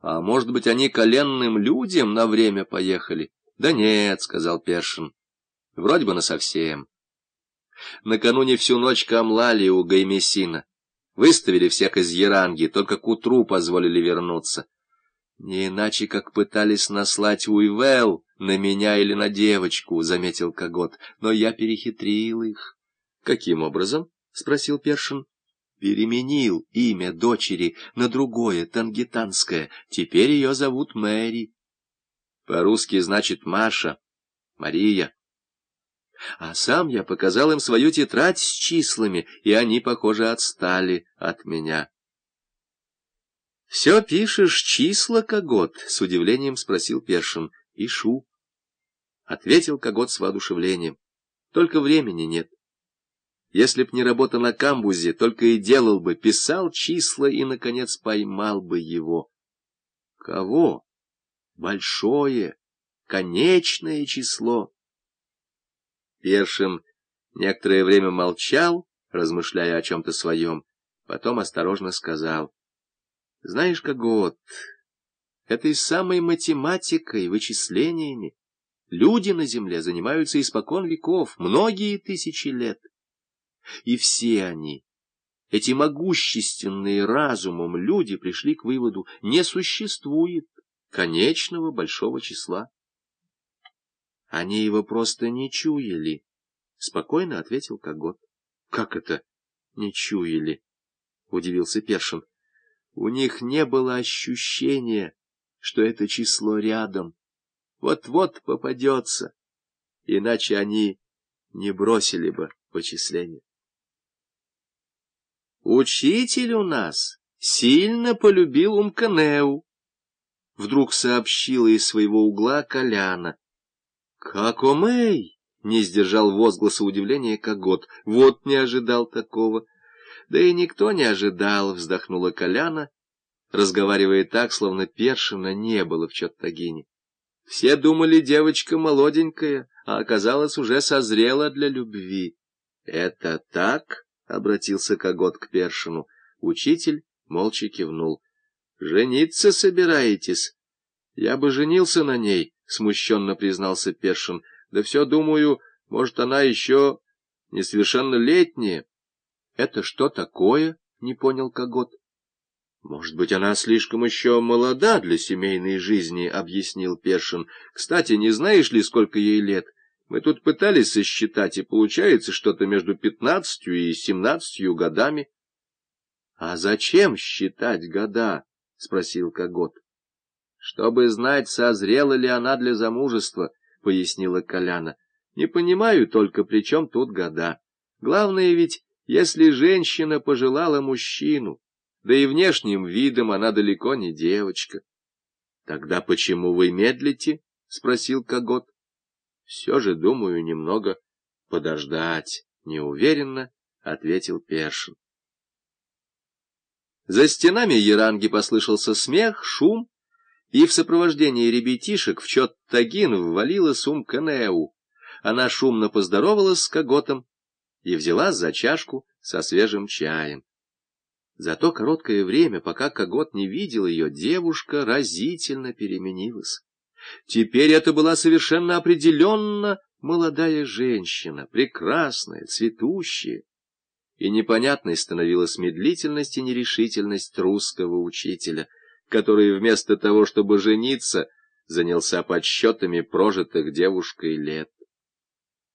А может быть, они коленным людям на время поехали? Да нет, — сказал Першин. Вроде бы насовсем. Накануне всю ночь камлали у Гаймесина. Выставили всех из Яранги, только к утру позволили вернуться. Не иначе, как пытались наслать Уивел на меня или на девочку, — заметил Когот, — но я перехитрил их. — Каким образом? — спросил Першин переменил имя дочери на другое, тангитанское. Теперь ее зовут Мэри. По-русски значит Маша, Мария. А сам я показал им свою тетрадь с числами, и они, похоже, отстали от меня. — Все пишешь числа, Когот? — с удивлением спросил Першин. — Пишу. Ответил Когот с воодушевлением. — Только времени нет. Если б не работа на камбузе, только и делал бы, писал числа и, наконец, поймал бы его. Кого? Большое, конечное число. Першин некоторое время молчал, размышляя о чем-то своем, потом осторожно сказал. — Знаешь, Когот, этой самой математикой, вычислениями люди на Земле занимаются испокон веков, многие тысячи лет. И все они, эти могущественные разумом люди, пришли к выводу, не существует конечного большого числа. Они его просто не чуяли, — спокойно ответил Когот. — Как это не чуяли? — удивился Першин. — У них не было ощущения, что это число рядом. Вот-вот попадется, иначе они не бросили бы вычисления. Учитель у нас сильно полюбил Умканеу, — вдруг сообщила из своего угла Коляна. — Как омей! — не сдержал возгласа удивления Когот. Вот не ожидал такого. — Да и никто не ожидал, — вздохнула Коляна, разговаривая так, словно першина не было в Чоттагине. Все думали, девочка молоденькая, а оказалось, уже созрела для любви. — Это так? — обратился Когот к Першину. Учитель молча кивнул. — Жениться собираетесь? — Я бы женился на ней, — смущенно признался Першин. — Да все думаю, может, она еще несовершеннолетняя. — Это что такое? — не понял Когот. — Может быть, она слишком еще молода для семейной жизни, — объяснил Першин. — Кстати, не знаешь ли, сколько ей лет? — мы тут пытались сосчитать, и получается что-то между пятнадцатью и семнадцатью годами. — А зачем считать года? — спросил Когот. — Чтобы знать, созрела ли она для замужества, — пояснила Коляна. — Не понимаю только, при чем тут года. Главное ведь, если женщина пожелала мужчину, да и внешним видом она далеко не девочка. — Тогда почему вы медлите? — спросил Когот. Все же, думаю, немного подождать, — неуверенно ответил Першин. За стенами Яранги послышался смех, шум, и в сопровождении ребятишек в Чоттагин ввалила сум Канеу. Она шумно поздоровалась с Коготом и взяла за чашку со свежим чаем. За то короткое время, пока Когот не видел ее, девушка разительно переменилась. Теперь это была совершенно определенно молодая женщина, прекрасная, цветущая. И непонятной становилась медлительность и нерешительность русского учителя, который вместо того, чтобы жениться, занялся подсчетами прожитых девушкой лет.